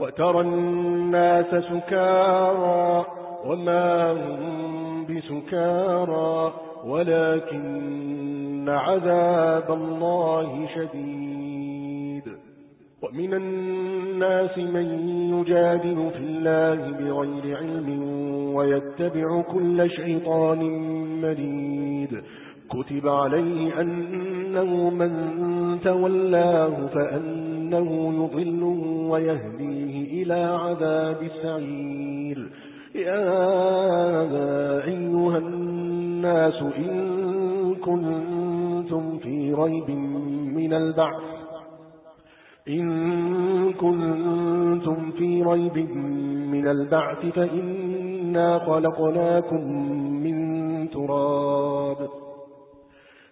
وترى الناس سكارى وما هم بسكارى ولكن عذاب الله شديد. ومن الناس من يجادل في الله بغير علم ويتبع كل شيطان مريد. كتب عليه أنه من تولاه فأنه يضله ويهديه إلى عذاب السعير. يا أيها الناس إن كنتم في ريب من البعث. إن كنتم في ريب من البعث فإنا خلقناكم من تراب.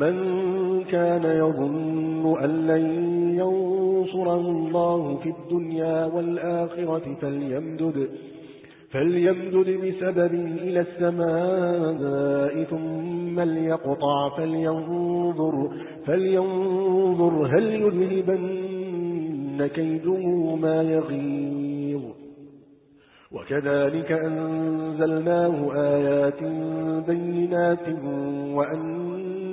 من كان يظن أن لن ينصره الله في الدنيا والآخرة فليمدد فليمدد بسبب إلى السماء ثم ليقطع فلينظر, فلينظر هل يذهبن كيده ما يغيظ. وكذلك أنزلناه آيات بينات وأن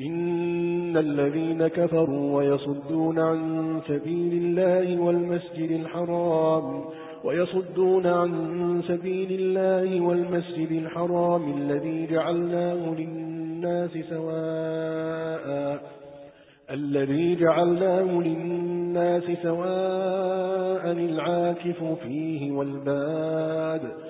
إن الذين كفروا ويصدون عن سبيل الله والمسجد الحرام ويصدون عن سبيل الله والمسجد الحرام الذي جعلناه للناس سواء الذي جعلناه للناس سواء العاكف فيه والباد.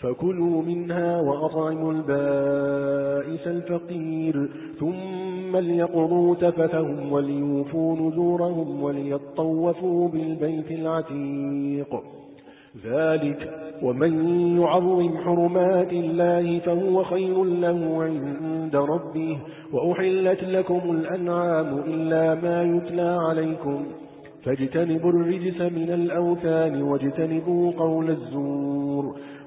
فكلوا منها وأطعموا البائس الفقير ثم ليقضوا تفثهم وليوفوا نذورهم وليطوفوا بالبيت العتيق. ذلك ومن يعظم حرمات الله فهو خير له عند ربه وأحلت لكم الأنعام إلا ما يتلى عليكم. فاجتنبوا الرجس من الأوثان واجتنبوا قول الزور.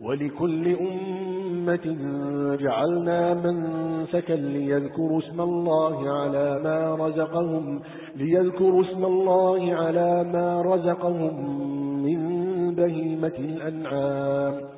ولكل أمة جعلنا منسكا ليذكروا اسم الله على ما رزقهم ليذكروا اسم الله على ما رزقهم من بهيمة الأنعام.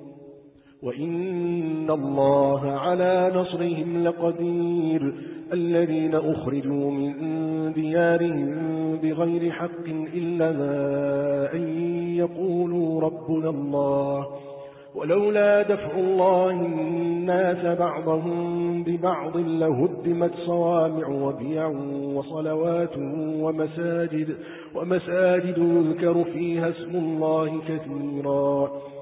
وإن الله على نصرهم لقدير الذين أخرجوا من ديارهم بغير حق إلا أن يقولوا ربنا الله ولولا دفع الله الناس بعضهم ببعض لهدمت صوامع وبيع وصلوات ومساجد ومساجد يذكر فيها اسم الله كثيرا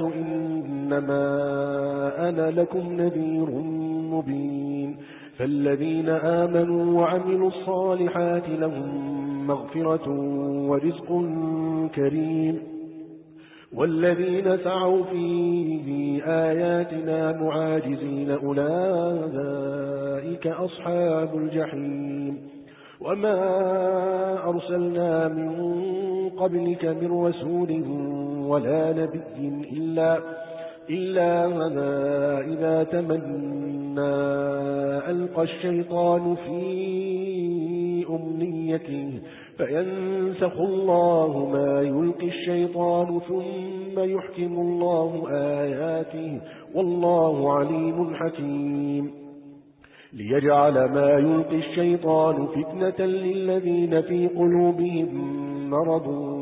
إنما أنا لكم نذير مبين فالذين آمنوا وعملوا الصالحات لهم مغفرة ورزق كريم والذين سعوا في آياتنا معاجزين أولئك أصحاب الجحيم وما أرسلنا من قبلك من رسول ولا نبي إلا إلا إذا تمنى ألقى الشيطان في أمنيته فينسخ الله ما يلقي الشيطان ثم يحكم الله آياته والله عليم حكيم. ليجعل ما يلقي الشيطان فتنة للذين في قلوبهم مرض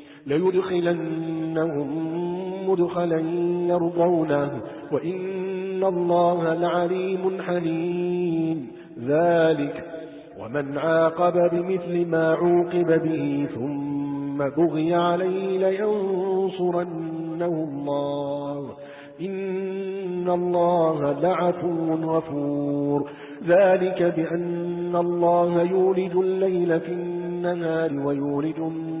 ليدخلنهم مدخلا يرضونه وإن الله لعليم حليم. ذلك ومن عاقب بمثل ما عوقب به ثم بغي عليه لينصرنه الله. إن الله لعفو غفور. ذلك بأن الله يولد الليل في النهار ويولد النهار